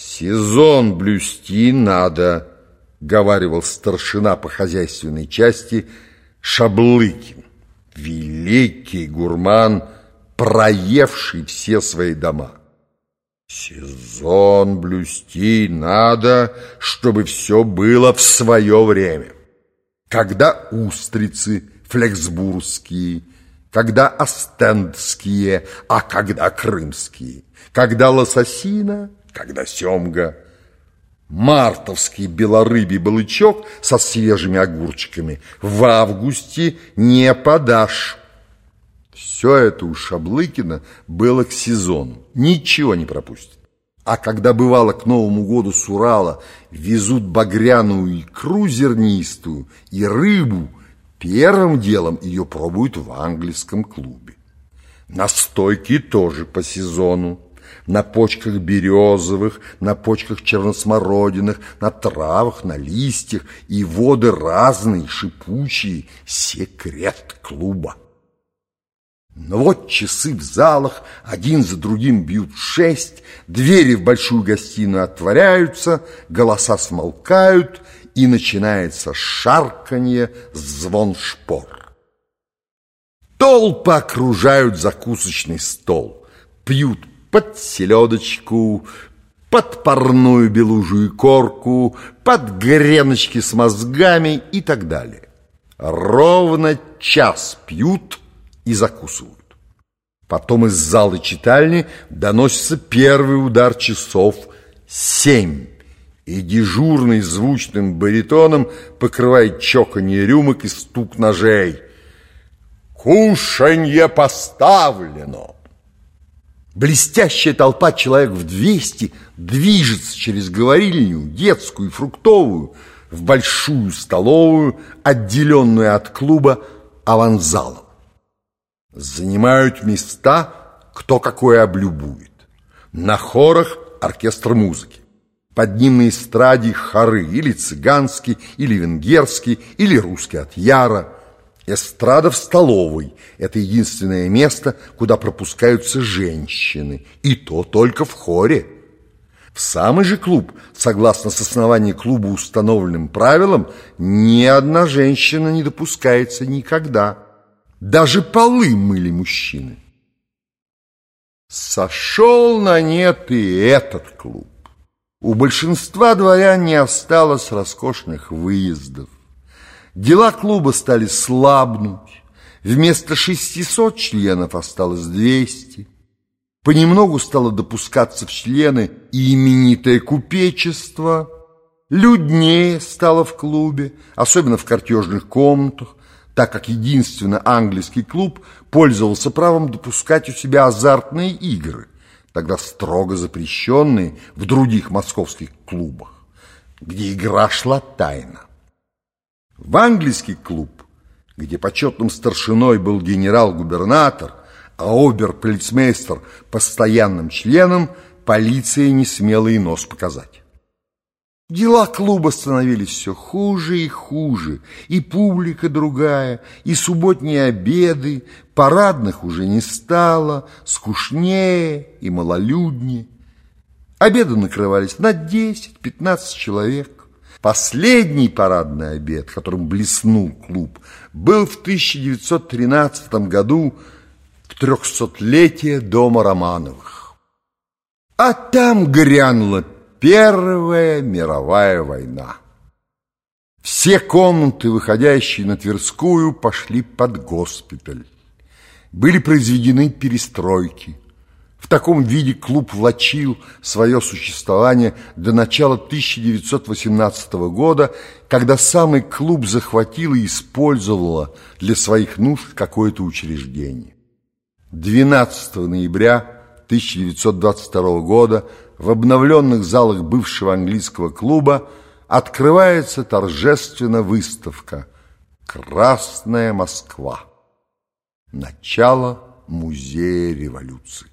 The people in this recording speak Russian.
Сезон блюсти надо, говаривал старшина по хозяйственной части Шаблыкин, великий гурман, проевший все свои дома. Сезон блюсти надо, чтобы все было в свое время. Когда устрицы флексбургские, когда остендские, а когда крымские, когда лососина, когда семга, мартовский белорыбий балычок со свежими огурчиками в августе не подашь. Все это у Шаблыкина было к сезону, ничего не пропустит. А когда бывало к Новому году с Урала везут багряную икру зернистую и рыбу, первым делом ее пробуют в английском клубе. Настойки тоже по сезону на почках березовых, на почках черносмородиных, на травах, на листьях, и воды разные, шипучие, секрет клуба. Но вот часы в залах один за другим бьют шесть, двери в большую гостиную отворяются, голоса смолкают, и начинается шарканье, звон шпор. Толпы окружают закусочный стол, пьют под селедочку, под парную белужую корку, под греночки с мозгами и так далее. Ровно час пьют и закусывают. Потом из зала читальни доносится первый удар часов семь, и дежурный звучным баритоном покрывает чоканье рюмок и стук ножей. «Кушанье поставлено!» Блестящая толпа человек в двести движется через говорильню, детскую и фруктовую, в большую столовую, отделенную от клуба аванзалом. Занимают места, кто какое облюбует. На хорах оркестр музыки. Под ним на эстраде хоры или цыганский, или венгерский, или русский от Яра – Эстрада в столовой – это единственное место, куда пропускаются женщины, и то только в хоре. В самый же клуб, согласно с основанием клуба установленным правилам, ни одна женщина не допускается никогда. Даже полы мыли мужчины. Сошел на нет и этот клуб. У большинства дворян не осталось роскошных выездов. Дела клуба стали слабнуть. Вместо 600 членов осталось 200. Понемногу стало допускаться в члены и именитое купечество. Люднее стало в клубе, особенно в картежных комнатах, так как единственно английский клуб пользовался правом допускать у себя азартные игры, тогда строго запрещенные в других московских клубах, где игра шла тайно. В английский клуб, где почетным старшиной был генерал-губернатор, а обер-полицмейстер постоянным членом, полиция не смела и нос показать. Дела клуба становились все хуже и хуже, и публика другая, и субботние обеды, парадных уже не стало, скучнее и малолюднее. Обеды накрывались на 10-15 человек. Последний парадный обед, которым блеснул клуб, был в 1913 году в трехсотлетие дома Романовых. А там грянула Первая мировая война. Все комнаты, выходящие на Тверскую, пошли под госпиталь. Были произведены перестройки – в таком виде клуб влачил свое существование до начала 1918 года, когда самый клуб захватил и использовало для своих нужд какое-то учреждение. 12 ноября 1922 года в обновленных залах бывшего английского клуба открывается торжественно выставка «Красная Москва». Начало музея революции.